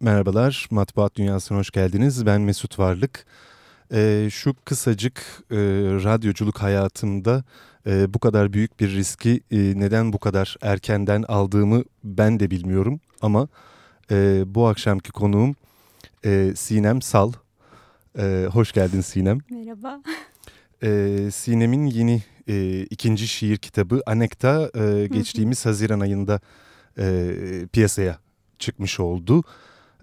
Merhabalar, Matbuat Dünyası'na hoş geldiniz. Ben Mesut Varlık. Ee, şu kısacık e, radyoculuk hayatımda e, bu kadar büyük bir riski e, neden bu kadar erkenden aldığımı ben de bilmiyorum. Ama e, bu akşamki konuğum e, Sinem Sal. E, hoş geldin Sinem. Merhaba. E, Sinem'in yeni e, ikinci şiir kitabı Anekta e, geçtiğimiz Haziran ayında e, piyasaya çıkmış oldu.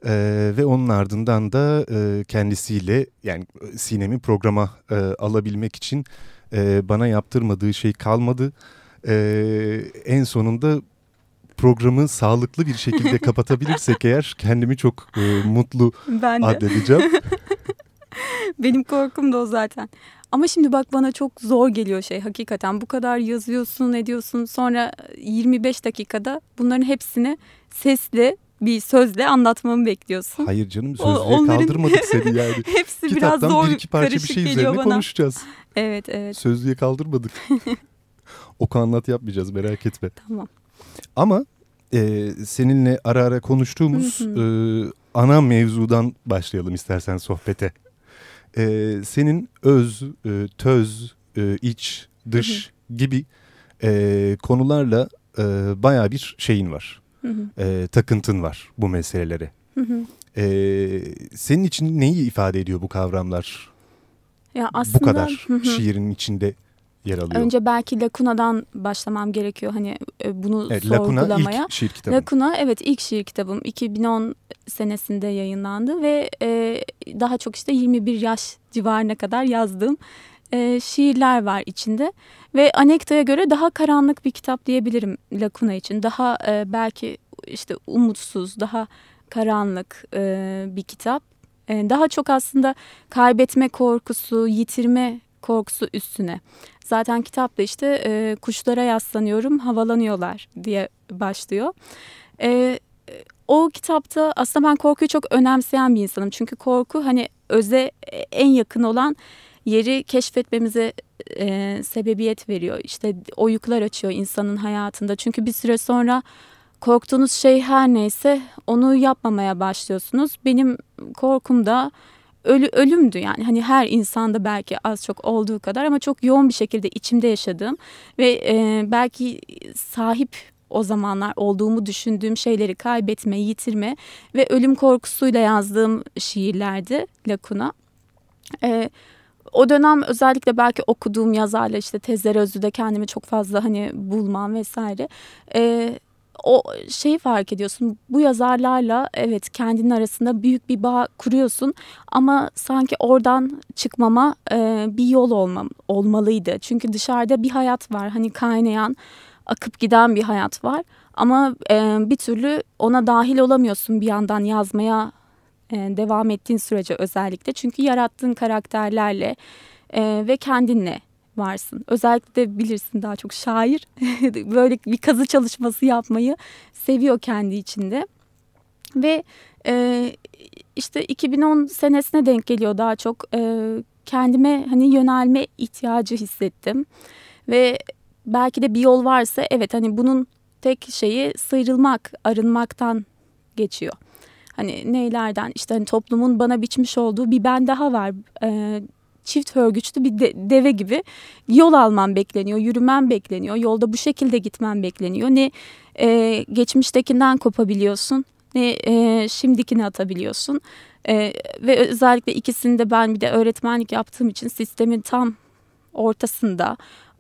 Ee, ve onun ardından da e, kendisiyle yani Sinem'i programa e, alabilmek için e, bana yaptırmadığı şey kalmadı. E, en sonunda programı sağlıklı bir şekilde kapatabilirsek eğer kendimi çok e, mutlu ben de. addedeceğim. Benim korkum da o zaten. Ama şimdi bak bana çok zor geliyor şey hakikaten. Bu kadar yazıyorsun, ediyorsun. Sonra 25 dakikada bunların hepsini sesli bir sözle anlatmamı bekliyorsun. Hayır canım sözlüğe onların... kaldırmadık seni yani. Hepsi biraz zor bir iki parça bir şey üzerine bana. konuşacağız. Evet evet. Sözlüğe kaldırmadık. Oku anlat yapmayacağız merak etme. Tamam. Ama e, seninle ara ara konuştuğumuz e, ana mevzudan başlayalım istersen sohbete. E, senin öz, e, töz, e, iç, dış gibi e, konularla e, baya bir şeyin var E, takıntın var bu meselelere. E, senin için neyi ifade ediyor bu kavramlar? Ya aslında, bu kadar şiirin içinde yer alıyor. Önce belki Lakuna'dan başlamam gerekiyor hani e, bunu evet, sorgulamaya. Lakuna ilk şiir kitabım. Lakuna evet ilk şiir kitabım 2010 senesinde yayınlandı ve e, daha çok işte 21 yaş civarına kadar yazdığım e, şiirler var içinde. Ve Anekta'ya göre daha karanlık bir kitap diyebilirim Lakuna için. Daha e, belki işte umutsuz, daha karanlık e, bir kitap. E, daha çok aslında kaybetme korkusu, yitirme korkusu üstüne. Zaten kitapta işte e, kuşlara yaslanıyorum, havalanıyorlar diye başlıyor. E, o kitapta aslında ben korkuyu çok önemseyen bir insanım. Çünkü korku hani öze en yakın olan yeri keşfetmemize e, sebebiyet veriyor. İşte oyuklar açıyor insanın hayatında. Çünkü bir süre sonra korktuğunuz şey her neyse onu yapmamaya başlıyorsunuz. Benim korkum da ölü, ölümdü yani hani her insanda belki az çok olduğu kadar ama çok yoğun bir şekilde içimde yaşadığım ve e, belki sahip o zamanlar olduğumu düşündüğüm şeyleri kaybetme, yitirme ve ölüm korkusuyla yazdığım şiirlerdi Lakuna. E, o dönem özellikle belki okuduğum yazarla işte tezler özlüde kendimi çok fazla hani bulmam vesaire. E, o şeyi fark ediyorsun. Bu yazarlarla evet kendinin arasında büyük bir bağ kuruyorsun ama sanki oradan çıkmama e, bir yol olmam, olmalıydı. Çünkü dışarıda bir hayat var. Hani kaynayan, akıp giden bir hayat var. Ama e, bir türlü ona dahil olamıyorsun bir yandan yazmaya devam ettiğin sürece özellikle. Çünkü yarattığın karakterlerle e, ve kendinle varsın. Özellikle de bilirsin daha çok şair böyle bir kazı çalışması yapmayı seviyor kendi içinde. Ve e, işte 2010 senesine denk geliyor daha çok e, kendime hani yönelme ihtiyacı hissettim. Ve belki de bir yol varsa evet hani bunun tek şeyi sıyrılmak, arınmaktan geçiyor. Hani neylerden işte hani toplumun bana biçmiş olduğu bir ben daha var. E, çift hörgüçlü bir de, deve gibi yol alman bekleniyor, yürümen bekleniyor. Yolda bu şekilde gitmen bekleniyor. Ne e, geçmiştekinden kopabiliyorsun ne e, şimdikini atabiliyorsun. E, ve özellikle ikisini de ben bir de öğretmenlik yaptığım için sistemin tam ortasında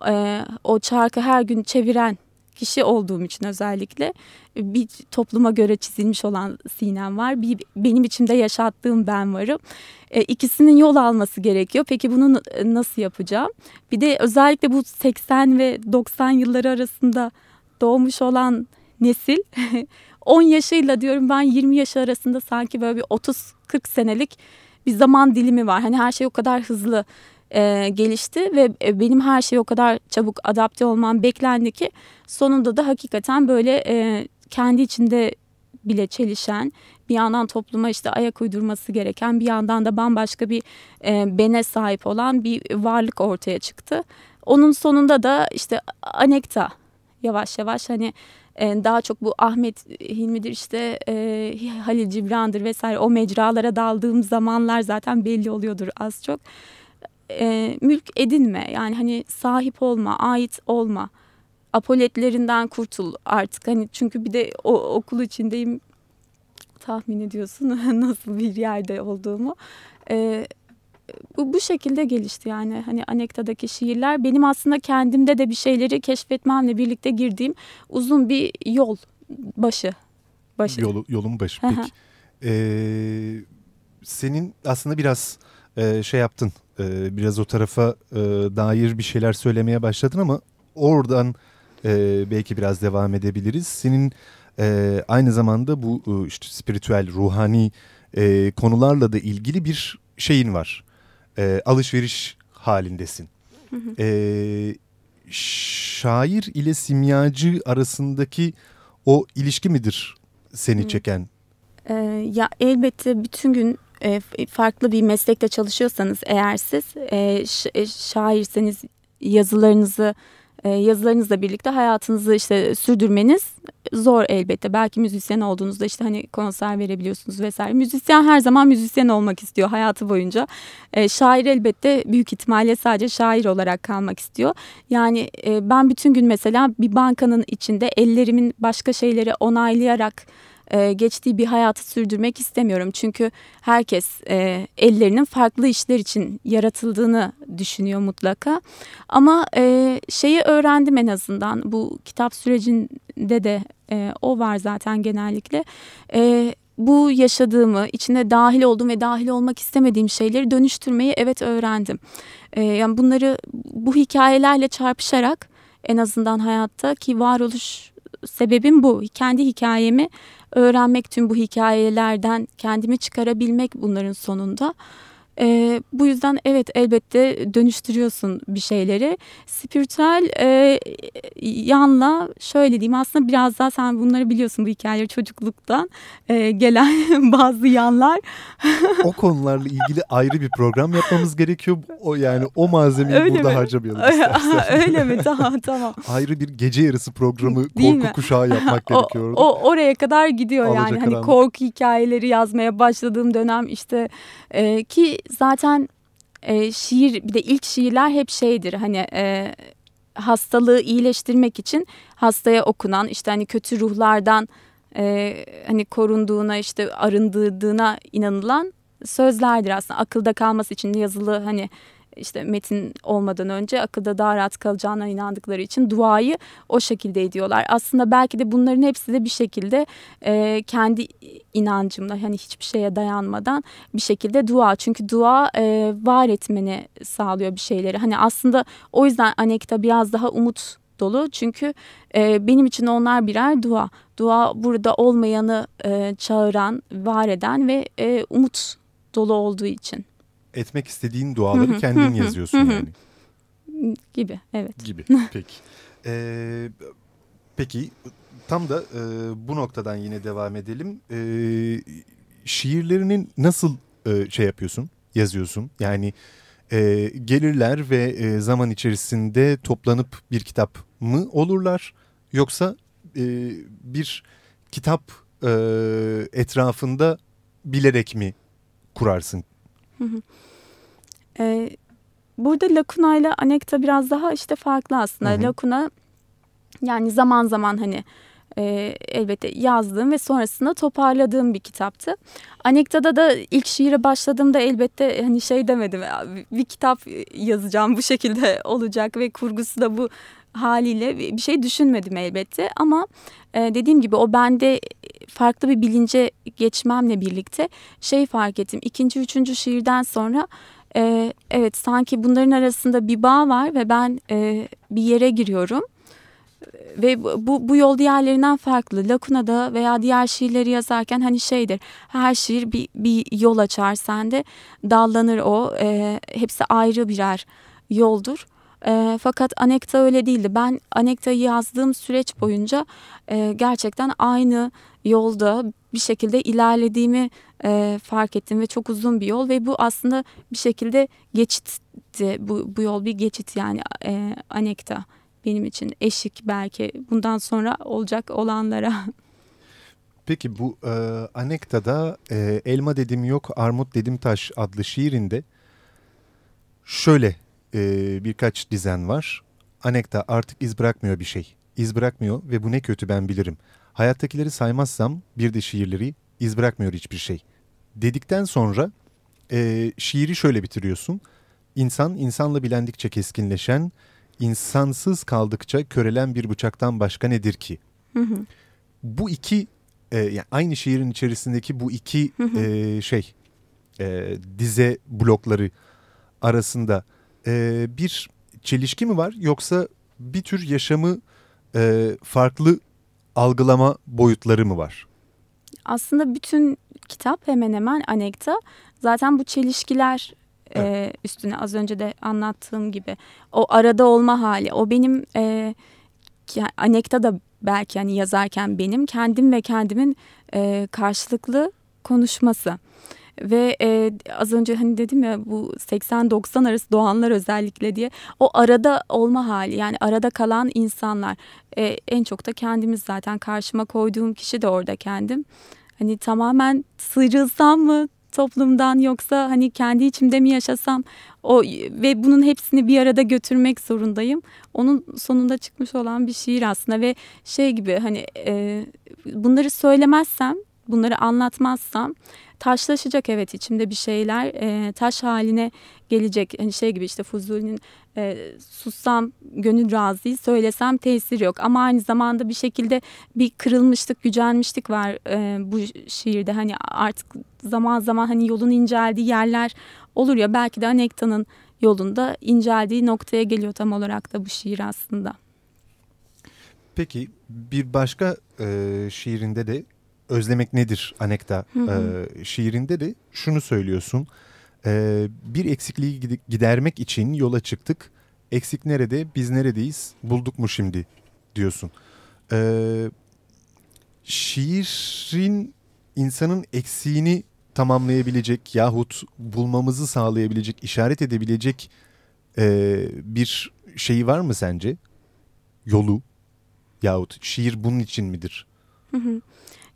e, o çarkı her gün çeviren kişi olduğum için özellikle bir topluma göre çizilmiş olan sinem var. Bir benim içimde yaşattığım ben varım. E, ikisinin yol alması gerekiyor. Peki bunu nasıl yapacağım? Bir de özellikle bu 80 ve 90 yılları arasında doğmuş olan nesil 10 yaşıyla diyorum ben 20 yaş arasında sanki böyle bir 30-40 senelik bir zaman dilimi var. Hani her şey o kadar hızlı e, gelişti ve e, benim her şeye o kadar çabuk adapte olmam beklendi ki sonunda da hakikaten böyle e, kendi içinde bile çelişen bir yandan topluma işte ayak uydurması gereken bir yandan da bambaşka bir e, bene sahip olan bir varlık ortaya çıktı. Onun sonunda da işte Anekta yavaş yavaş hani e, daha çok bu Ahmet Hilmi'dir işte e, Halil Cibran'dır vesaire o mecralara daldığım zamanlar zaten belli oluyordur az çok. E, mülk edinme yani hani sahip olma, ait olma. Apoletlerinden kurtul artık hani çünkü bir de o okul içindeyim tahmin ediyorsun nasıl bir yerde olduğumu. E, bu, bu şekilde gelişti yani hani Anekta'daki şiirler benim aslında kendimde de bir şeyleri keşfetmemle birlikte girdiğim uzun bir yol başı. başı. Yolu, yolun başı peki. ee, senin aslında biraz e, şey yaptın e, biraz o tarafa e, dair bir şeyler söylemeye başladın ama oradan e, belki biraz devam edebiliriz. Senin e, aynı zamanda bu e, işte spiritüel, ruhani e, konularla da ilgili bir şeyin var e, alışveriş halindesin. E, şair ile simyacı arasındaki o ilişki midir seni çeken? E, ya elbette bütün gün e, farklı bir meslekte çalışıyorsanız eğer siz e, e şairseniz yazılarınızı e, yazılarınızla birlikte hayatınızı işte sürdürmeniz zor elbette. Belki müzisyen olduğunuzda işte hani konser verebiliyorsunuz vesaire. Müzisyen her zaman müzisyen olmak istiyor hayatı boyunca. E, şair elbette büyük ihtimalle sadece şair olarak kalmak istiyor. Yani e, ben bütün gün mesela bir bankanın içinde ellerimin başka şeyleri onaylayarak e, geçtiği bir hayatı sürdürmek istemiyorum. Çünkü herkes e, ellerinin farklı işler için yaratıldığını düşünüyor mutlaka. Ama e, şeyi öğrendim en azından bu kitap sürecinde de e, o var zaten genellikle. E, bu yaşadığımı, içine dahil olduğum ve dahil olmak istemediğim şeyleri dönüştürmeyi evet öğrendim. E, yani bunları bu hikayelerle çarpışarak en azından hayatta ki varoluş sebebim bu. Kendi hikayemi öğrenmek tüm bu hikayelerden kendimi çıkarabilmek bunların sonunda. E, bu yüzden evet elbette dönüştürüyorsun bir şeyleri. Spiritüel e, yanla şöyle diyeyim aslında biraz daha sen bunları biliyorsun bu hikayeleri çocukluktan e, gelen bazı yanlar. o konularla ilgili ayrı bir program yapmamız gerekiyor. O yani o malzemeyi Öyle burada mi? harcamayalım istersen. Öyle mi? Tamam tamam. ayrı bir gece yarısı programı Değil korku mi? kuşağı yapmak gerekiyor. O, o oraya kadar gidiyor Alacak yani. Hani korku hikayeleri yazmaya başladığım dönem işte e, ki zaten e, şiir bir de ilk şiirler hep şeydir hani e, hastalığı iyileştirmek için hastaya okunan işte hani kötü ruhlardan e, hani korunduğuna işte arındırdığına inanılan sözlerdir aslında. Akılda kalması için yazılı hani işte metin olmadan önce akılda daha rahat kalacağına inandıkları için duayı o şekilde ediyorlar. Aslında belki de bunların hepsi de bir şekilde e, kendi inancımla hani hiçbir şeye dayanmadan bir şekilde dua. Çünkü dua e, var etmeni sağlıyor bir şeyleri. Hani aslında o yüzden Anekta biraz daha umut dolu. Çünkü e, benim için onlar birer dua. Dua burada olmayanı e, çağıran, var eden ve e, umut dolu olduğu için etmek istediğin duaları kendin yazıyorsun yani. Gibi evet. Gibi peki. Ee, peki tam da e, bu noktadan yine devam edelim. E, şiirlerini nasıl e, şey yapıyorsun, yazıyorsun? Yani e, gelirler ve e, zaman içerisinde toplanıp bir kitap mı olurlar? Yoksa e, bir kitap e, etrafında bilerek mi kurarsın ee, burada Lacuna ile Anekta biraz daha işte farklı aslında. Hı hı. Lacuna yani zaman zaman hani e, elbette yazdığım ve sonrasında toparladığım bir kitaptı. Anekta'da da ilk şiire başladığımda elbette hani şey demedim bir kitap yazacağım bu şekilde olacak ve kurgusu da bu haliyle bir şey düşünmedim elbette ama e, dediğim gibi o bende farklı bir bilince geçmemle birlikte şey fark ettim. İkinci, üçüncü şiirden sonra e, evet sanki bunların arasında bir bağ var ve ben e, bir yere giriyorum. Ve bu, bu yol diğerlerinden farklı. Lakuna'da veya diğer şiirleri yazarken hani şeydir. Her şiir bir, bir yol açar sende. Dallanır o. E, hepsi ayrı birer yoldur. E, fakat Anekta öyle değildi. Ben Anekta'yı yazdığım süreç boyunca e, gerçekten aynı yolda bir şekilde ilerlediğimi e, fark ettim ve çok uzun bir yol ve bu aslında bir şekilde geçitti. Bu, bu yol bir geçit yani e, Anekta benim için eşik belki bundan sonra olacak olanlara. Peki bu e, Anekta'da e, Elma Dedim Yok Armut Dedim Taş adlı şiirinde şöyle e, birkaç dizen var. Anekta artık iz bırakmıyor bir şey. İz bırakmıyor ve bu ne kötü ben bilirim. Hayattakileri saymazsam bir de şiirleri iz bırakmıyor hiçbir şey. Dedikten sonra e, şiiri şöyle bitiriyorsun. İnsan insanla bilendikçe keskinleşen, insansız kaldıkça körelen bir bıçaktan başka nedir ki? Hı hı. Bu iki e, yani aynı şiirin içerisindeki bu iki Hı hı. e, şey e, dize blokları arasında e, bir çelişki mi var yoksa bir tür yaşamı e, farklı algılama boyutları mı var? Aslında bütün kitap hemen hemen anekta. Zaten bu çelişkiler e, üstüne az önce de anlattığım gibi o arada olma hali. O benim e, anekta da belki hani yazarken benim kendim ve kendimin e, karşılıklı konuşması. Ve e, az önce hani dedim ya bu 80-90 arası doğanlar özellikle diye o arada olma hali yani arada kalan insanlar E, en çok da kendimiz zaten karşıma koyduğum kişi de orada kendim. Hani tamamen sıyrılsam mı toplumdan yoksa hani kendi içimde mi yaşasam o ve bunun hepsini bir arada götürmek zorundayım. Onun sonunda çıkmış olan bir şiir aslında ve şey gibi hani e, bunları söylemezsem bunları anlatmazsam taşlaşacak evet içimde bir şeyler e, taş haline gelecek. Hani şey gibi işte Fuzuli'nin e, sussam gönül razı söylesem tesir yok ama aynı zamanda bir şekilde bir kırılmışlık gücenmişlik var e, bu şiirde hani artık zaman zaman hani yolun inceldiği yerler olur ya belki de Anekta'nın yolunda inceldiği noktaya geliyor tam olarak da bu şiir aslında. Peki bir başka e, şiirinde de Özlemek Nedir Anekta Hı hı. e, şiirinde de şunu söylüyorsun. E, bir eksikliği gide- gidermek için yola çıktık. Eksik nerede biz neredeyiz bulduk mu şimdi diyorsun. E, şiirin insanın eksiğini tamamlayabilecek yahut bulmamızı sağlayabilecek, işaret edebilecek e, bir şeyi var mı sence? Yolu yahut şiir bunun için midir? Hı hı.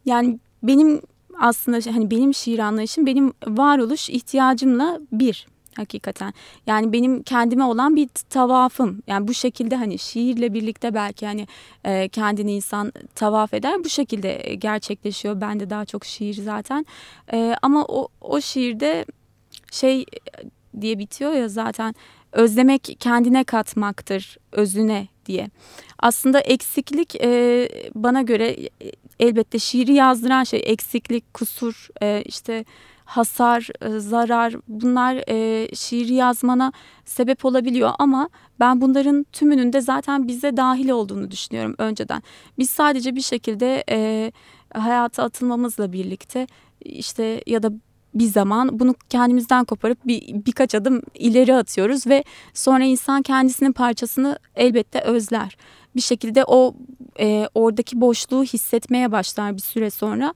Yani benim aslında şey- hani benim şiir anlayışım benim varoluş ihtiyacımla bir hakikaten. Yani benim kendime olan bir tavafım. Yani bu şekilde hani şiirle birlikte belki hani e, kendini insan tavaf eder. Bu şekilde gerçekleşiyor. Bende daha çok şiir zaten. E, ama o, o şiirde şey diye bitiyor ya zaten özlemek kendine katmaktır özüne diye. Aslında eksiklik e, bana göre e, elbette şiiri yazdıran şey eksiklik, kusur, e, işte hasar, e, zarar bunlar e, şiiri yazmana sebep olabiliyor ama ben bunların tümünün de zaten bize dahil olduğunu düşünüyorum önceden. Biz sadece bir şekilde e, hayata atılmamızla birlikte işte ya da bir zaman bunu kendimizden koparıp bir, birkaç adım ileri atıyoruz ve sonra insan kendisinin parçasını elbette özler. Bir şekilde o e, oradaki boşluğu hissetmeye başlar bir süre sonra.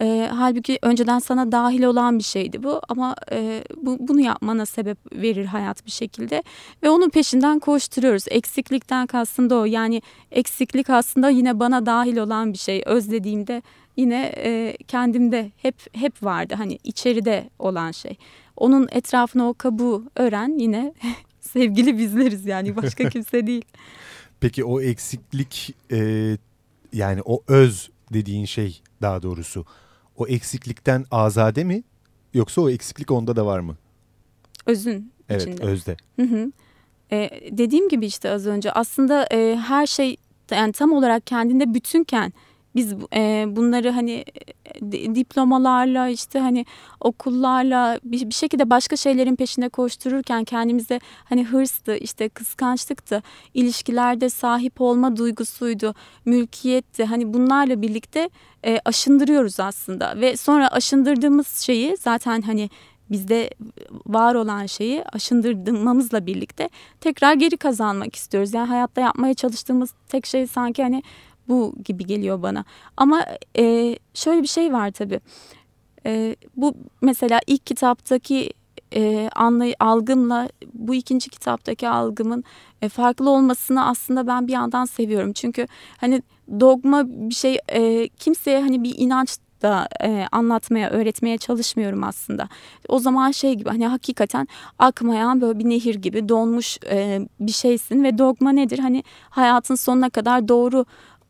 E, halbuki önceden sana dahil olan bir şeydi bu ama e, bu, bunu yapmana sebep verir hayat bir şekilde ve onun peşinden koşturuyoruz. Eksiklikten kastım da o yani eksiklik aslında yine bana dahil olan bir şey özlediğimde yine e, kendimde hep hep vardı hani içeride olan şey. Onun etrafına o kabuğu ören yine sevgili bizleriz yani başka kimse değil. Peki o eksiklik e, yani o öz dediğin şey daha doğrusu o eksiklikten azade mi yoksa o eksiklik onda da var mı? Özün Evet içinde. özde. Hı hı. E, dediğim gibi işte az önce aslında e, her şey yani tam olarak kendinde bütünken biz e, bunları hani e, di- diplomalarla işte hani okullarla bir, bir şekilde başka şeylerin peşinde koştururken kendimize hani hırstı işte kıskançlıktı ilişkilerde sahip olma duygusuydu mülkiyetti hani bunlarla birlikte e, aşındırıyoruz aslında ve sonra aşındırdığımız şeyi zaten hani bizde var olan şeyi aşındırmamızla birlikte tekrar geri kazanmak istiyoruz. Yani hayatta yapmaya çalıştığımız tek şey sanki hani bu gibi geliyor bana. Ama e, şöyle bir şey var tabii. E, bu mesela ilk kitaptaki e, anlay algımla bu ikinci kitaptaki algımın e, farklı olmasını aslında ben bir yandan seviyorum. Çünkü hani dogma bir şey e, kimseye hani bir inanç da e, anlatmaya, öğretmeye çalışmıyorum aslında. O zaman şey gibi hani hakikaten akmayan böyle bir nehir gibi donmuş e, bir şeysin ve dogma nedir? Hani hayatın sonuna kadar doğru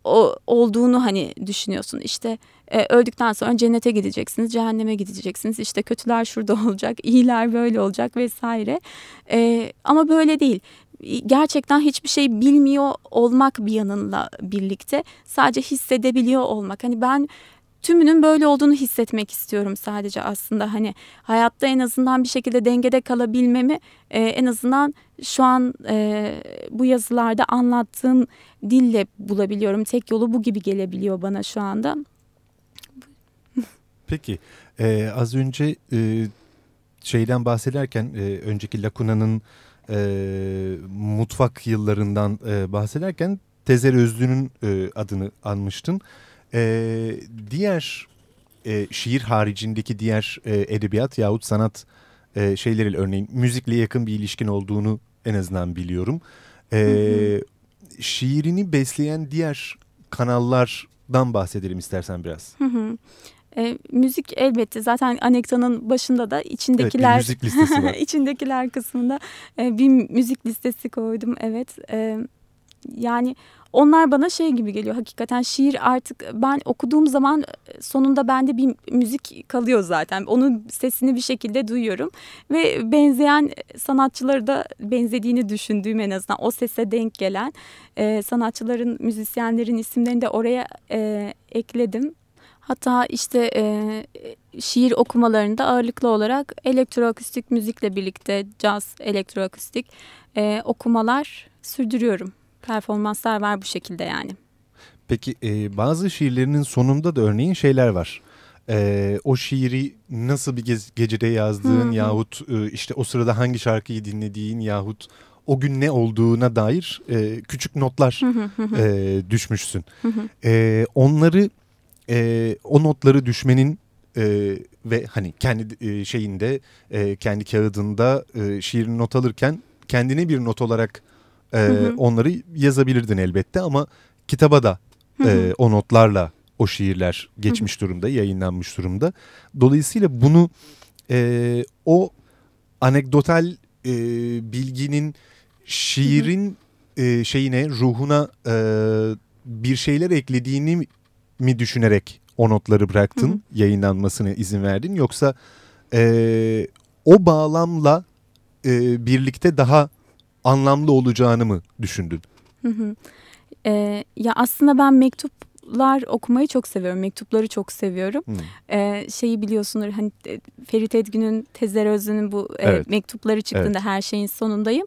o, olduğunu hani düşünüyorsun. İşte e, öldükten sonra cennete gideceksiniz, cehenneme gideceksiniz. İşte kötüler şurada olacak, iyiler böyle olacak vesaire. E, ama böyle değil gerçekten hiçbir şey bilmiyor olmak bir yanınla birlikte sadece hissedebiliyor olmak. Hani ben tümünün böyle olduğunu hissetmek istiyorum sadece aslında hani hayatta en azından bir şekilde dengede kalabilmemi e, en azından şu an e, bu yazılarda anlattığım dille bulabiliyorum. Tek yolu bu gibi gelebiliyor bana şu anda. Peki e, az önce e, şeyden bahsederken e, önceki Lakuna'nın e, mutfak yıllarından e, bahsederken Tezer Özlü'nün e, adını anmıştın. E, diğer e, şiir haricindeki diğer e, edebiyat yahut sanat e, şeyleriyle örneğin müzikle yakın bir ilişkin olduğunu en azından biliyorum. E, hı hı. Şiirini besleyen diğer kanallardan bahsedelim istersen biraz. Hı hı. E, müzik elbette zaten anektanın başında da içindekiler evet, müzik listesi var. içindekiler kısmında e, bir müzik listesi koydum evet. E, yani onlar bana şey gibi geliyor hakikaten şiir artık ben okuduğum zaman e, sonunda bende bir müzik kalıyor zaten. Onun sesini bir şekilde duyuyorum ve benzeyen sanatçıları da benzediğini düşündüğüm en azından o sese denk gelen e, sanatçıların, müzisyenlerin isimlerini de oraya e, ekledim. Hatta işte e, şiir okumalarında ağırlıklı olarak elektroakustik müzikle birlikte caz, elektroakustik e, okumalar sürdürüyorum performanslar var bu şekilde yani. Peki e, bazı şiirlerinin sonunda da örneğin şeyler var. E, o şiiri nasıl bir ge gecede yazdığın Hı -hı. yahut e, işte o sırada hangi şarkıyı dinlediğin yahut o gün ne olduğuna dair e, küçük notlar e, düşmüşsün. E, onları e, o notları düşmenin e, ve hani kendi e, şeyinde e, kendi kağıdında e, şiirini not alırken kendine bir not olarak e, hı hı. onları yazabilirdin elbette ama kitaba da e, o notlarla o şiirler geçmiş durumda, yayınlanmış durumda. Dolayısıyla bunu e, o anekdotal e, bilginin şiirin. E, şeyine, ruhuna e, bir şeyler eklediğini mi düşünerek o notları bıraktın, yayınlanmasına izin verdin yoksa e, o bağlamla e, birlikte daha anlamlı olacağını mı düşündün? Hı hı. Ee, ya aslında ben mektuplar okumayı çok seviyorum. Mektupları çok seviyorum. Hmm. Ee, şeyi biliyorsunuz hani e, Ferit Edgün'ün Tezer Özlü'nün bu e, evet. e, mektupları çıktığında evet. her şeyin sonundayım.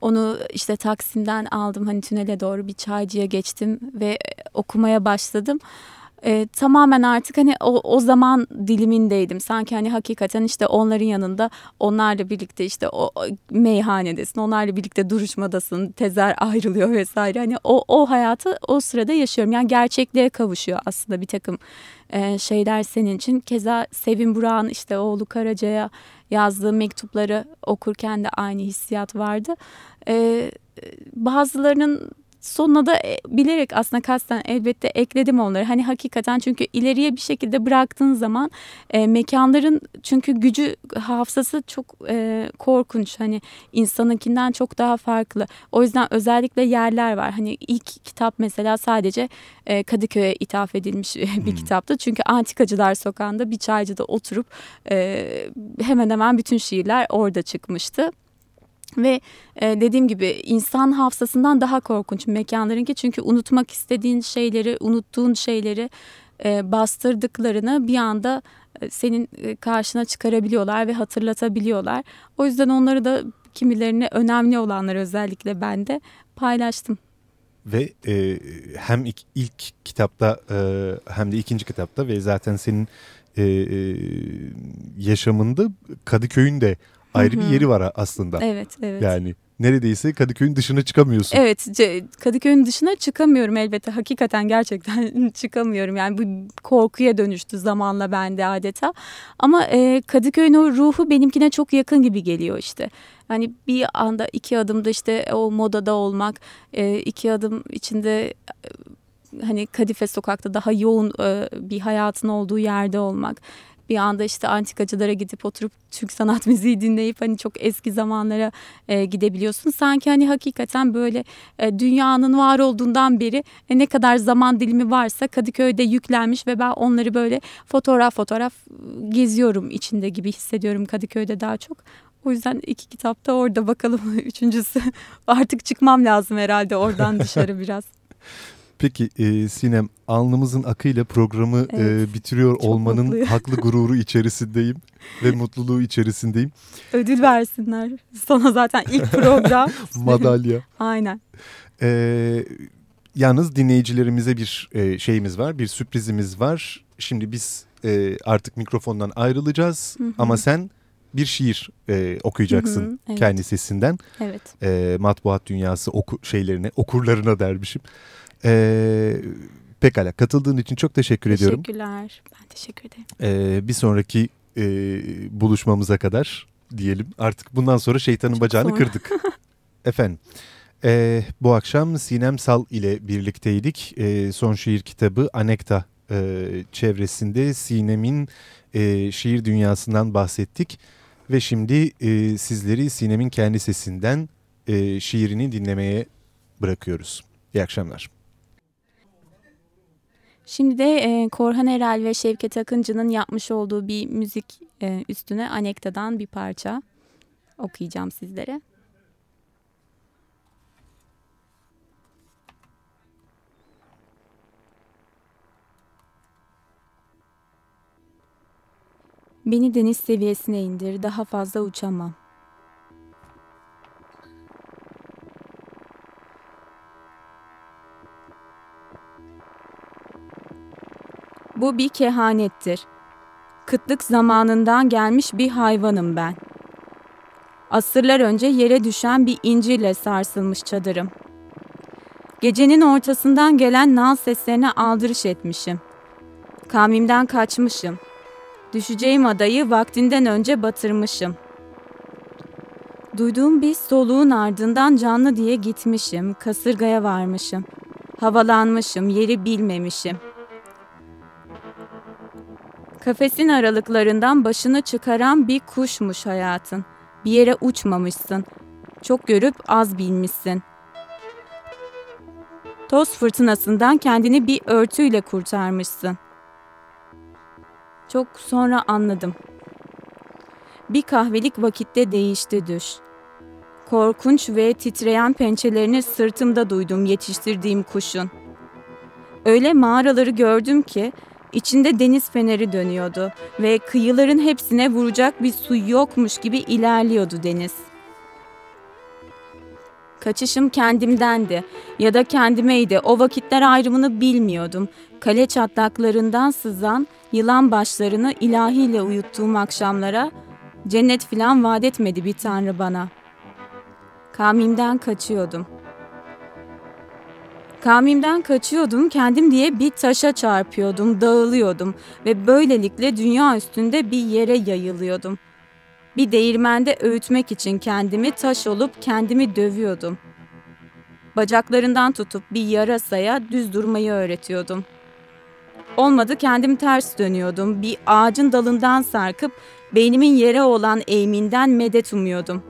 Onu işte Taksim'den aldım hani tünele doğru bir çaycıya geçtim ve e, okumaya başladım e, tamamen artık hani o, o zaman dilimindeydim. Sanki hani hakikaten işte onların yanında onlarla birlikte işte o, o meyhanedesin, onlarla birlikte duruşmadasın, tezer ayrılıyor vesaire. Hani o, o hayatı o sırada yaşıyorum. Yani gerçekliğe kavuşuyor aslında bir takım e, şeyler senin için. Keza Sevin Burak'ın işte oğlu Karaca'ya yazdığı mektupları okurken de aynı hissiyat vardı. E, bazılarının sonuna da e, bilerek aslında kasten elbette ekledim onları. Hani hakikaten çünkü ileriye bir şekilde bıraktığın zaman e, mekanların çünkü gücü hafızası çok e, korkunç. Hani insanınkinden çok daha farklı. O yüzden özellikle yerler var. Hani ilk kitap mesela sadece e, Kadıköy'e ithaf edilmiş bir hmm. kitaptı. Çünkü Antikacılar Sokağı'nda bir çaycıda oturup e, hemen hemen bütün şiirler orada çıkmıştı. Ve e, dediğim gibi insan hafızasından daha korkunç mekanlarınki çünkü unutmak istediğin şeyleri, unuttuğun şeyleri e, bastırdıklarını bir anda e, senin e, karşına çıkarabiliyorlar ve hatırlatabiliyorlar. O yüzden onları da kimilerine önemli olanlar özellikle ben de paylaştım. Ve e, hem ilk, ilk kitapta e, hem de ikinci kitapta ve zaten senin e, e, yaşamında Kadıköy'ün de ayrı bir yeri var aslında. Evet, evet. Yani neredeyse Kadıköy'ün dışına çıkamıyorsun. Evet Kadıköy'ün dışına çıkamıyorum elbette. Hakikaten gerçekten çıkamıyorum. Yani bu korkuya dönüştü zamanla bende adeta. Ama e, Kadıköy'ün o ruhu benimkine çok yakın gibi geliyor işte. Hani bir anda iki adımda işte o modada olmak, e, iki adım içinde e, hani Kadife sokakta daha yoğun e, bir hayatın olduğu yerde olmak bir anda işte antikacılara gidip oturup Türk sanat müziği dinleyip hani çok eski zamanlara e, gidebiliyorsun. Sanki hani hakikaten böyle e, dünyanın var olduğundan beri e, ne kadar zaman dilimi varsa Kadıköy'de yüklenmiş ve ben onları böyle fotoğraf fotoğraf geziyorum içinde gibi hissediyorum Kadıköy'de daha çok. O yüzden iki kitap da orada bakalım üçüncüsü artık çıkmam lazım herhalde oradan dışarı biraz. Peki e, Sinem alnımızın akıyla programı e, evet, e, bitiriyor olmanın mutluyum. haklı gururu içerisindeyim ve mutluluğu içerisindeyim. Ödül versinler. Sana zaten ilk program. Madalya. Aynen. E, yalnız dinleyicilerimize bir e, şeyimiz var, bir sürprizimiz var. Şimdi biz e, artık mikrofondan ayrılacağız hı hı. ama sen bir şiir e, okuyacaksın hı hı, evet. kendi sesinden. Evet. E, matbuat dünyası oku, şeylerine, okurlarına dermişim. Ee, pekala katıldığın için çok teşekkür ediyorum. Teşekkürler. Ben teşekkür ederim. Ee, bir sonraki e, buluşmamıza kadar diyelim. Artık bundan sonra şeytanın çok bacağını sonra. kırdık. Efendim. E, bu akşam Sinem Sal ile birlikteydik. E, son şiir kitabı Anekta e, çevresinde Sinem'in e, şiir dünyasından bahsettik. Ve şimdi e, sizleri Sinem'in kendi sesinden e, şiirini dinlemeye bırakıyoruz. İyi akşamlar. Şimdi de e, Korhan Erel ve Şevket Akıncı'nın yapmış olduğu bir müzik e, üstüne Anekta'dan bir parça okuyacağım sizlere. Beni deniz seviyesine indir, daha fazla uçamam. Bu bir kehanettir. Kıtlık zamanından gelmiş bir hayvanım ben. Asırlar önce yere düşen bir inciyle sarsılmış çadırım. Gecenin ortasından gelen nal seslerine aldırış etmişim. Kavmimden kaçmışım. Düşeceğim adayı vaktinden önce batırmışım. Duyduğum bir soluğun ardından canlı diye gitmişim, kasırgaya varmışım. Havalanmışım, yeri bilmemişim.'' Kafesin aralıklarından başını çıkaran bir kuşmuş hayatın. Bir yere uçmamışsın. Çok görüp az bilmişsin. Toz fırtınasından kendini bir örtüyle kurtarmışsın. Çok sonra anladım. Bir kahvelik vakitte değişti düş. Korkunç ve titreyen pençelerini sırtımda duydum yetiştirdiğim kuşun. Öyle mağaraları gördüm ki İçinde deniz feneri dönüyordu ve kıyıların hepsine vuracak bir su yokmuş gibi ilerliyordu deniz. Kaçışım kendimdendi ya da kendimeydi. O vakitler ayrımını bilmiyordum. Kale çatlaklarından sızan yılan başlarını ilahiyle uyuttuğum akşamlara cennet filan vaat etmedi bir tanrı bana. Kavmimden kaçıyordum.'' Kavmimden kaçıyordum, kendim diye bir taşa çarpıyordum, dağılıyordum ve böylelikle dünya üstünde bir yere yayılıyordum. Bir değirmende öğütmek için kendimi taş olup kendimi dövüyordum. Bacaklarından tutup bir yarasaya düz durmayı öğretiyordum. Olmadı kendim ters dönüyordum. Bir ağacın dalından sarkıp beynimin yere olan eğiminden medet umuyordum.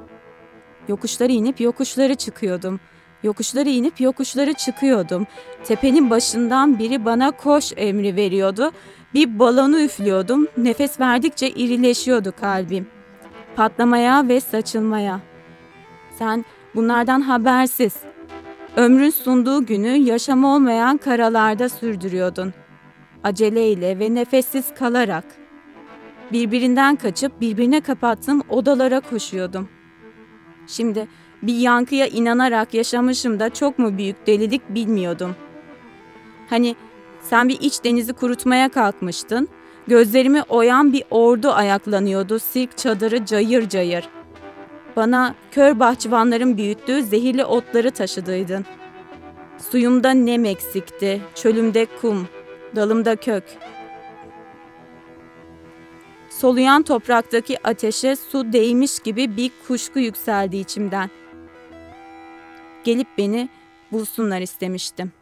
Yokuşları inip yokuşları çıkıyordum.'' Yokuşları inip yokuşları çıkıyordum. Tepenin başından biri bana koş emri veriyordu. Bir balonu üflüyordum. Nefes verdikçe irileşiyordu kalbim. Patlamaya ve saçılmaya. Sen bunlardan habersiz. Ömrün sunduğu günü yaşam olmayan karalarda sürdürüyordun. Aceleyle ve nefessiz kalarak. Birbirinden kaçıp birbirine kapattığım odalara koşuyordum. Şimdi bir yankıya inanarak yaşamışım da çok mu büyük delilik bilmiyordum. Hani sen bir iç denizi kurutmaya kalkmıştın. Gözlerimi oyan bir ordu ayaklanıyordu sirk çadırı cayır cayır. Bana kör bahçıvanların büyüttüğü zehirli otları taşıdıydın. Suyumda nem eksikti, çölümde kum, dalımda kök. Soluyan topraktaki ateşe su değmiş gibi bir kuşku yükseldi içimden. Gelip beni bulsunlar istemiştim.''